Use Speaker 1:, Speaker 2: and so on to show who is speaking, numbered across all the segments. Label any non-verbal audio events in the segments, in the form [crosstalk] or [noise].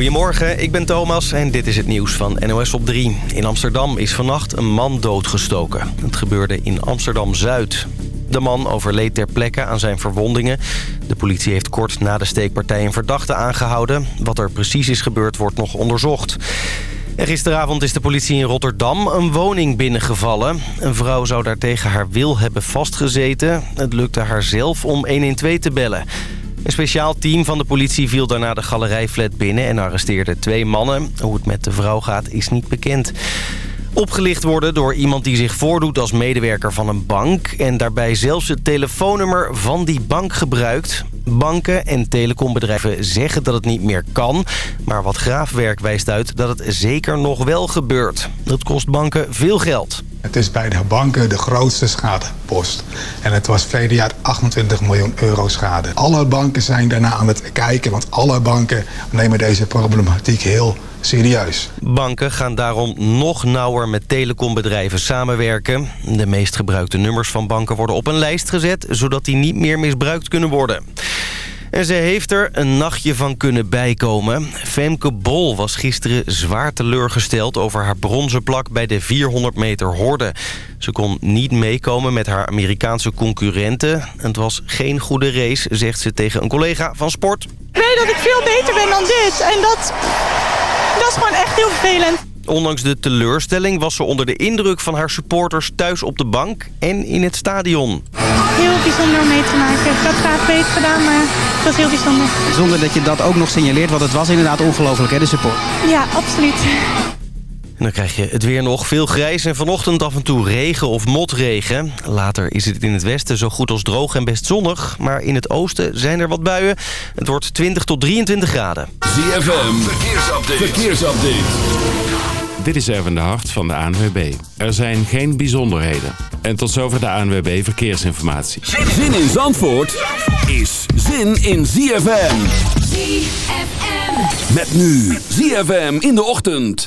Speaker 1: Goedemorgen, ik ben Thomas en dit is het nieuws van NOS op 3. In Amsterdam is vannacht een man doodgestoken. Het gebeurde in Amsterdam-Zuid. De man overleed ter plekke aan zijn verwondingen. De politie heeft kort na de steekpartij een verdachte aangehouden. Wat er precies is gebeurd wordt nog onderzocht. En gisteravond is de politie in Rotterdam een woning binnengevallen. Een vrouw zou daar tegen haar wil hebben vastgezeten. Het lukte haar zelf om 112 te bellen. Een speciaal team van de politie viel daarna de galerijflat binnen... en arresteerde twee mannen. Hoe het met de vrouw gaat is niet bekend. Opgelicht worden door iemand die zich voordoet als medewerker van een bank... en daarbij zelfs het telefoonnummer van die bank gebruikt. Banken en telecombedrijven zeggen dat het niet meer kan... maar wat graafwerk wijst uit dat het zeker nog wel gebeurt. Dat kost banken veel geld.
Speaker 2: Het is bij de banken de grootste schadepost. En het was verleden jaar 28 miljoen euro schade. Alle banken zijn daarna aan het kijken, want alle banken nemen deze problematiek heel serieus.
Speaker 1: Banken gaan daarom nog nauwer met telecombedrijven samenwerken. De meest gebruikte nummers van banken worden op een lijst gezet... zodat die niet meer misbruikt kunnen worden. En ze heeft er een nachtje van kunnen bijkomen. Femke Bol was gisteren zwaar teleurgesteld over haar bronzen plak bij de 400 meter horde. Ze kon niet meekomen met haar Amerikaanse concurrenten. Het was geen goede race, zegt ze tegen een collega van sport.
Speaker 3: Ik weet dat ik veel beter ben dan dit. En dat, dat is gewoon echt heel vervelend.
Speaker 1: Ondanks de teleurstelling was ze onder de indruk van haar supporters thuis op de bank en in het stadion.
Speaker 3: Heel bijzonder om mee te maken. Ik had graag beter gedaan, maar het was heel bijzonder.
Speaker 4: Zonder dat je dat ook nog signaleert, want het was inderdaad ongelooflijk hè, de support.
Speaker 3: Ja, absoluut.
Speaker 1: En dan krijg je het weer nog veel grijs en vanochtend af en toe regen of motregen. Later is het in het westen zo goed als droog en best zonnig. Maar in het oosten zijn er wat buien. Het wordt 20 tot 23 graden.
Speaker 5: ZFM, verkeersupdate. verkeersupdate.
Speaker 6: Dit is even de hart van de ANWB. Er zijn geen bijzonderheden. En tot zover de ANWB Verkeersinformatie.
Speaker 5: Zin in Zandvoort is zin in ZFM.
Speaker 7: ZFM.
Speaker 5: Met nu ZFM in de ochtend.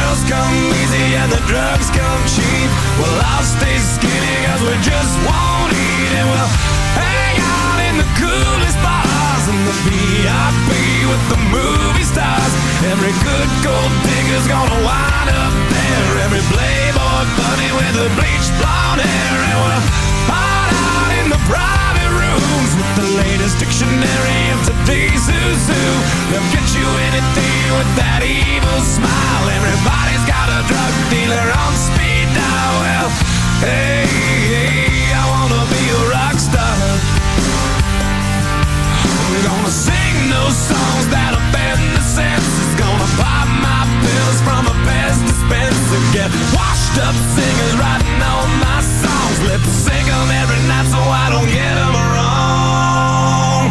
Speaker 8: and the drugs come cheap. Well, I'll stay skinny cause we just won't eat. And we'll hang out in the coolest bars in the VIP with the movie stars. Every good gold digger's gonna wind up there. Every playboy bunny with a bleached blonde hair. And we'll hide out in the private rooms with the latest dictionary of today's who's who. They'll get you anything with that evil smile. Everybody's got a drug dealer on speed dial. Well, hey, hey, I wanna be a rock star. I'm gonna sing those songs that offend the senses. Gonna pop my pills from a Pez dispenser. Get washed up singers writing all my songs. Lip sync 'em every night so I don't get 'em wrong.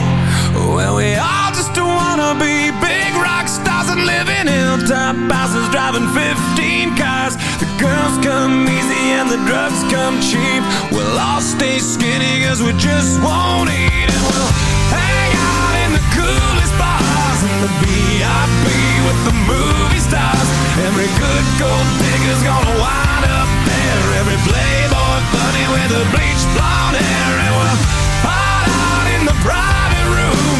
Speaker 8: Well, we all just wanna be big rock stars and live in hilltop houses driving 15 cars. The girls come easy and the drugs come cheap. We'll all stay skinny cause we just won't eat. And we'll hang out in the coolest bars in the VIP with the movie stars. Every good gold digger's gonna wind up there. Every playboy bunny with a bleached blonde hair. And we'll hide out in the private with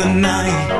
Speaker 9: the night,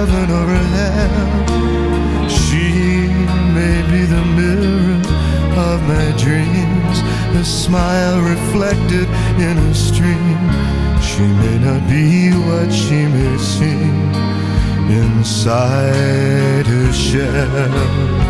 Speaker 10: Heaven or a hell. She may be the mirror of my dreams, a smile reflected in a stream. She may not be what she may seem inside her shell.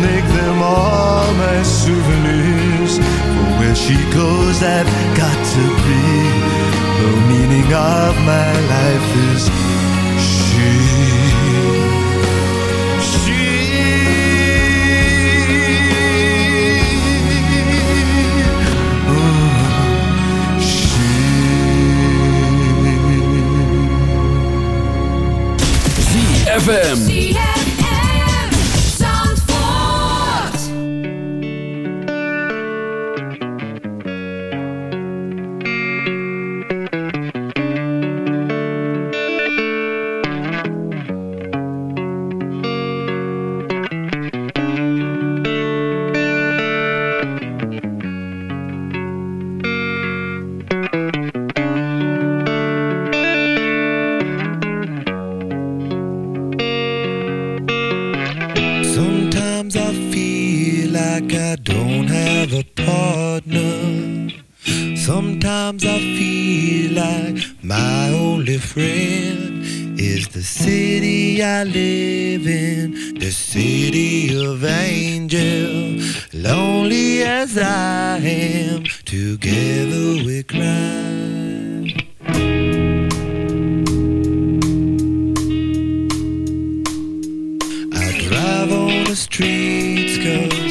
Speaker 11: make them all my souvenirs. For where she goes, I've got to be. The meaning of my life is she. She. Uh, she. FM. streets go.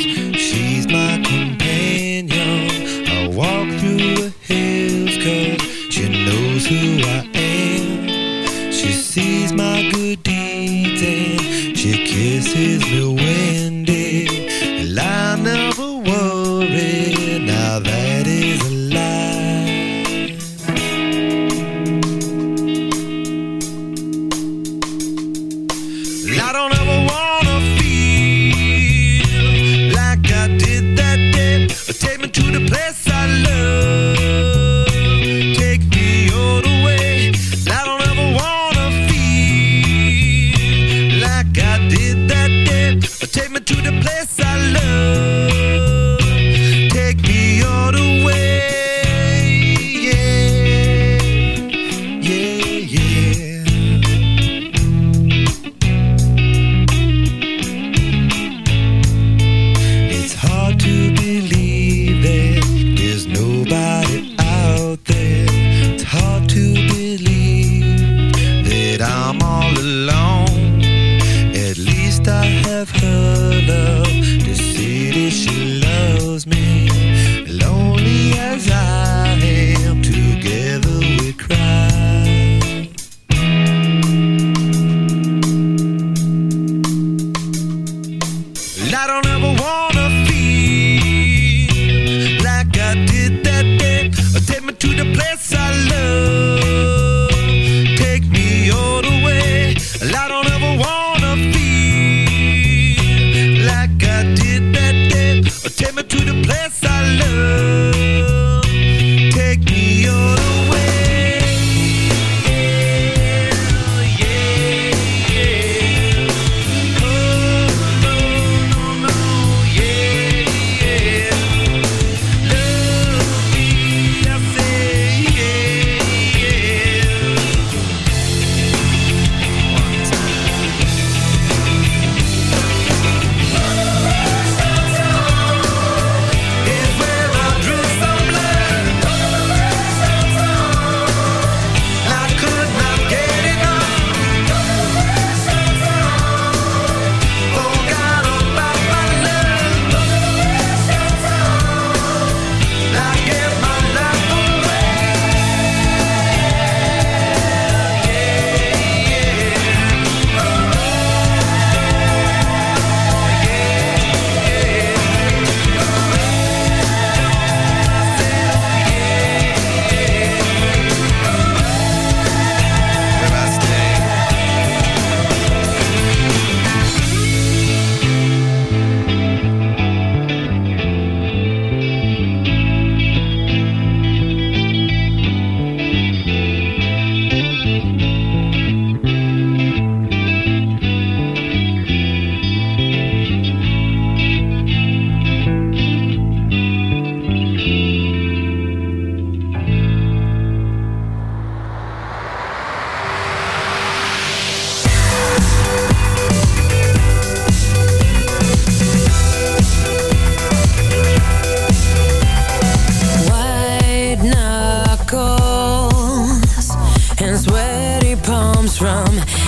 Speaker 12: comes from.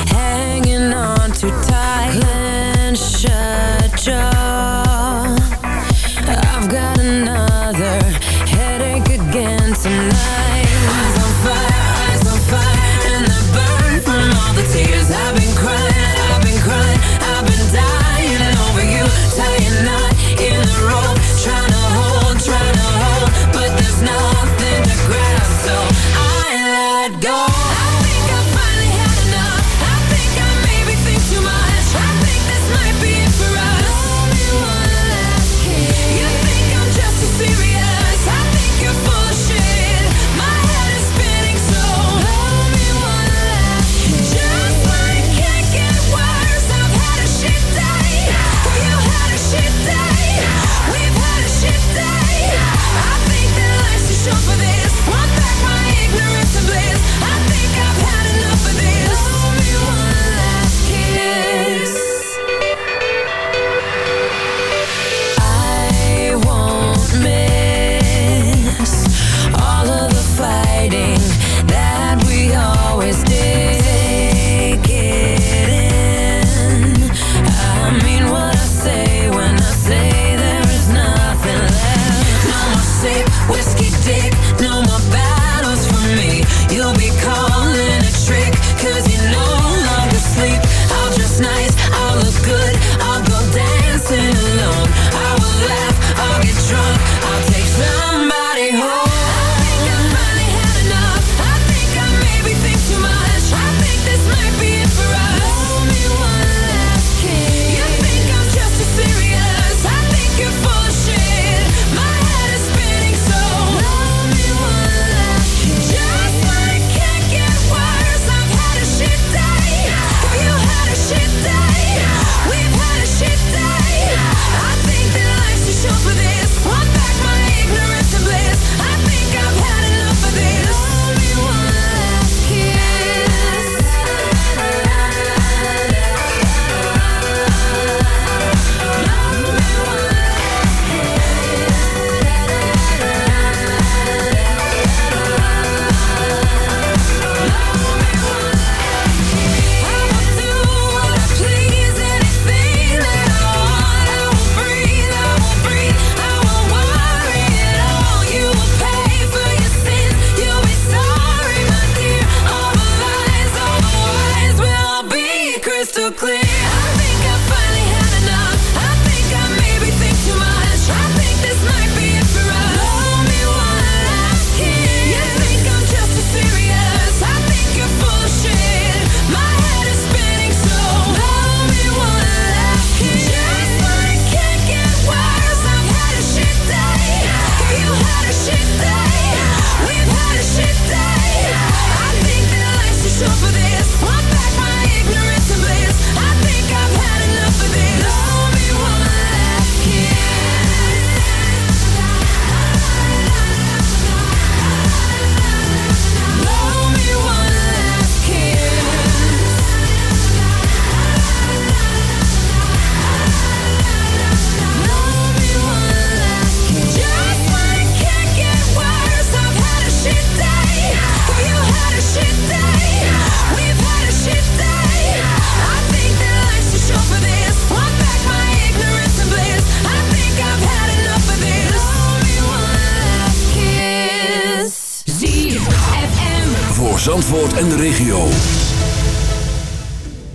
Speaker 5: En de regio.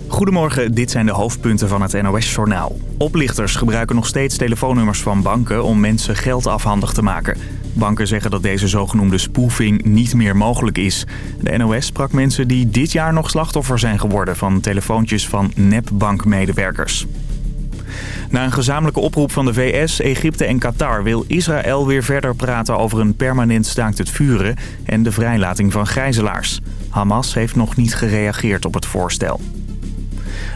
Speaker 13: Goedemorgen, dit zijn de hoofdpunten van het NOS-journaal. Oplichters gebruiken nog steeds telefoonnummers van banken om mensen geld afhandig te maken. Banken zeggen dat deze zogenoemde spoofing niet meer mogelijk is. De NOS sprak mensen die dit jaar nog slachtoffer zijn geworden van telefoontjes van nepbankmedewerkers. Na een gezamenlijke oproep van de VS, Egypte en Qatar wil Israël weer verder praten over een permanent staakt het vuren en de vrijlating van gijzelaars. Hamas heeft nog niet gereageerd op het voorstel.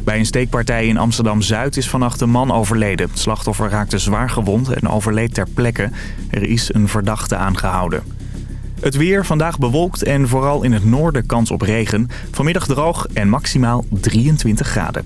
Speaker 13: Bij een steekpartij in Amsterdam-Zuid is vannacht een man overleden. Het slachtoffer raakte zwaar gewond en overleed ter plekke. Er is een verdachte aangehouden. Het weer vandaag bewolkt en vooral in het noorden kans op regen. Vanmiddag droog en maximaal 23 graden.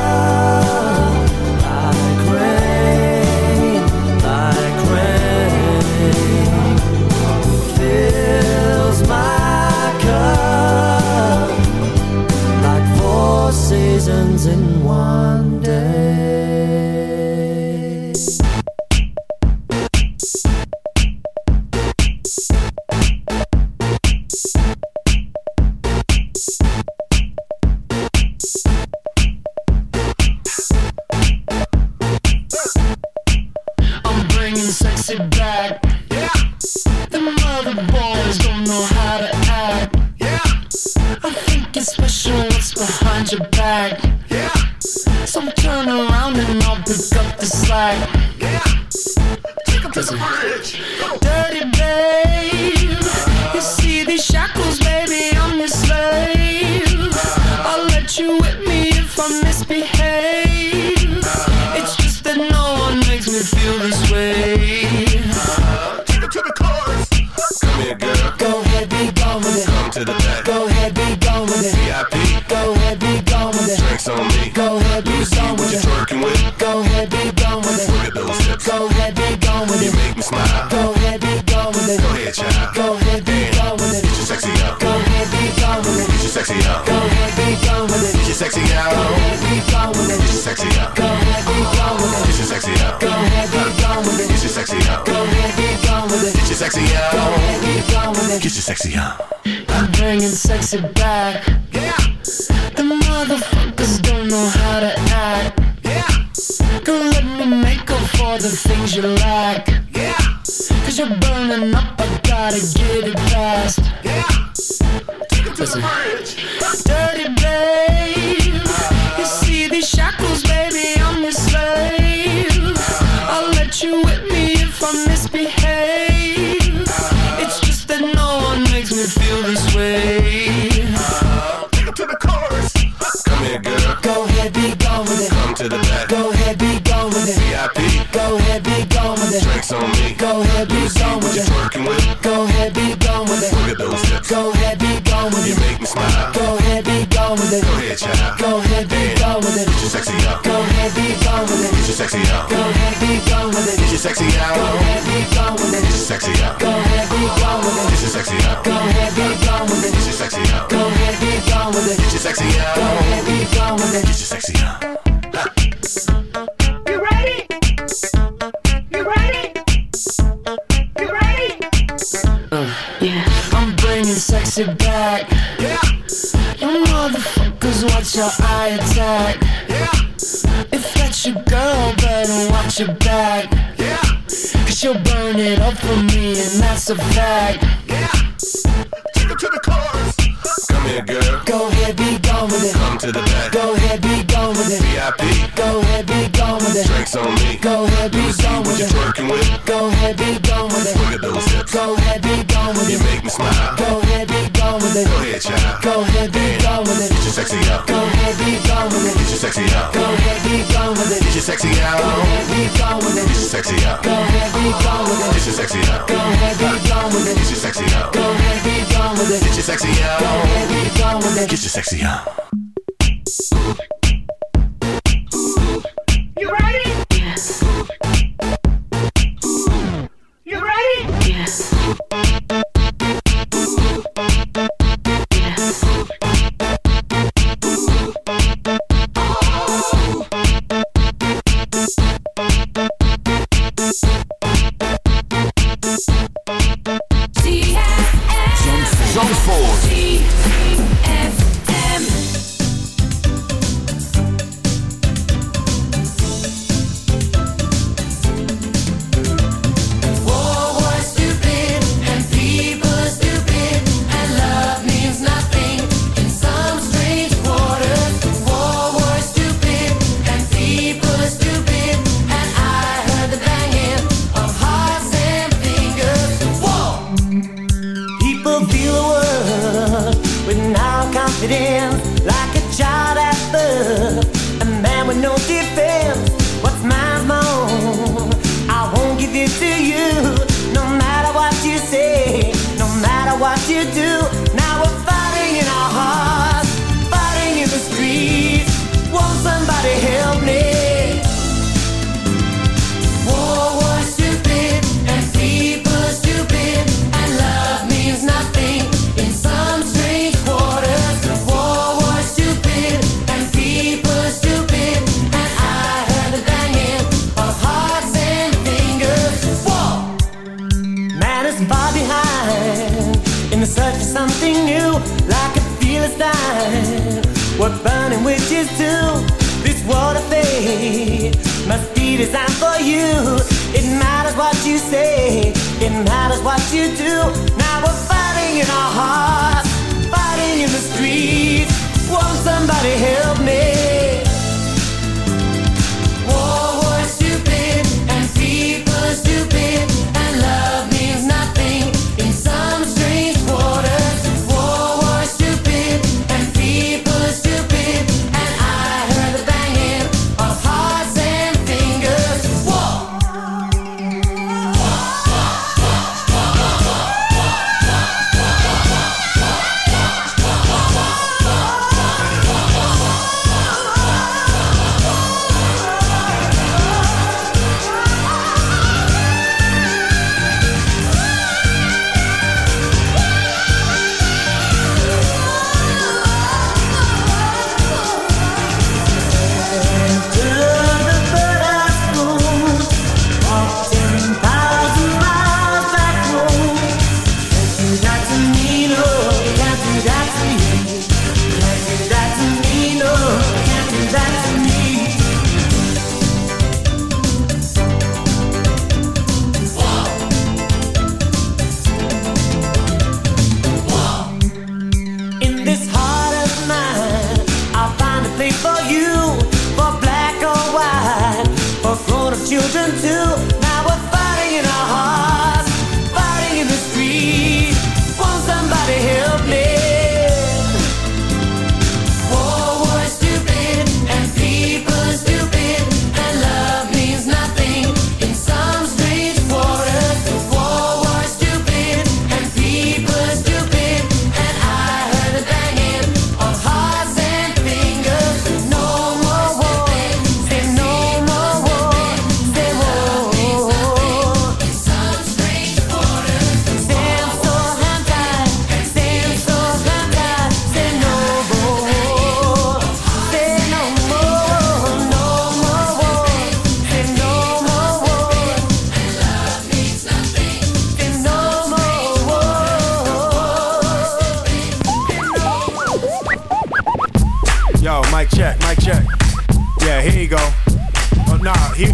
Speaker 14: seasons in one day.
Speaker 15: yeah. It.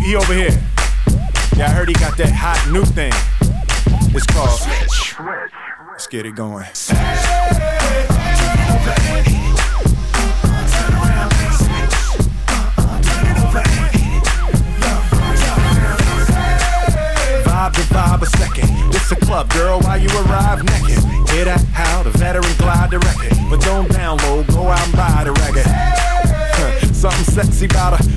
Speaker 16: He, over here. Yeah, I heard he got that hot new thing. It's called Switch. Let's get it going. Vibe to vibe a second. This a club, girl, while you arrive naked. Hear that? How the veteran glide the record. But don't download, go out and buy the record. [laughs] Something sexy about a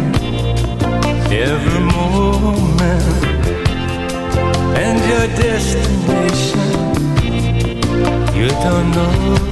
Speaker 17: every moment And your destination. You don't know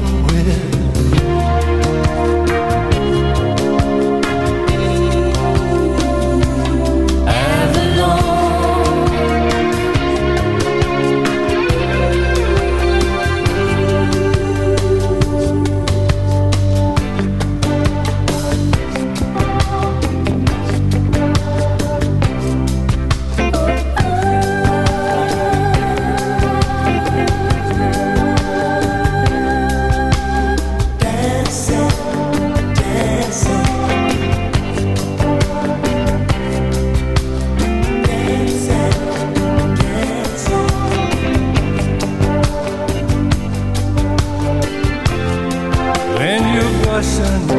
Speaker 6: sun.